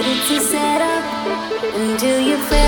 Give me